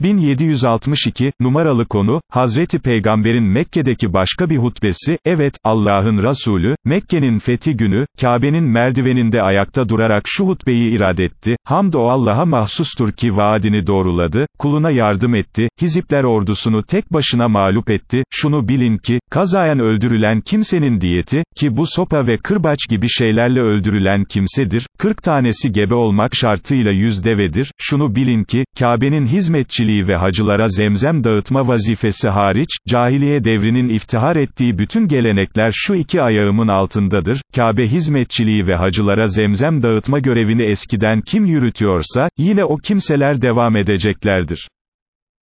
1762, numaralı konu, Hazreti Peygamber'in Mekke'deki başka bir hutbesi, evet, Allah'ın Resulü, Mekke'nin fethi günü, Kabe'nin merdiveninde ayakta durarak şu hutbeyi irad etti, hamd o Allah'a mahsustur ki vaadini doğruladı, kuluna yardım etti, Hizipler ordusunu tek başına mağlup etti, şunu bilin ki, kazayan öldürülen kimsenin diyeti, ki bu sopa ve kırbaç gibi şeylerle öldürülen kimsedir, 40 tanesi gebe olmak şartıyla yüz devedir, şunu bilin ki, Kabe'nin hizmetçiliği ve hacılara zemzem dağıtma vazifesi hariç, cahiliye devrinin iftihar ettiği bütün gelenekler şu iki ayağımın altındadır, Kabe hizmetçiliği ve hacılara zemzem dağıtma görevini eskiden kim yürütüyorsa, yine o kimseler devam edeceklerdir.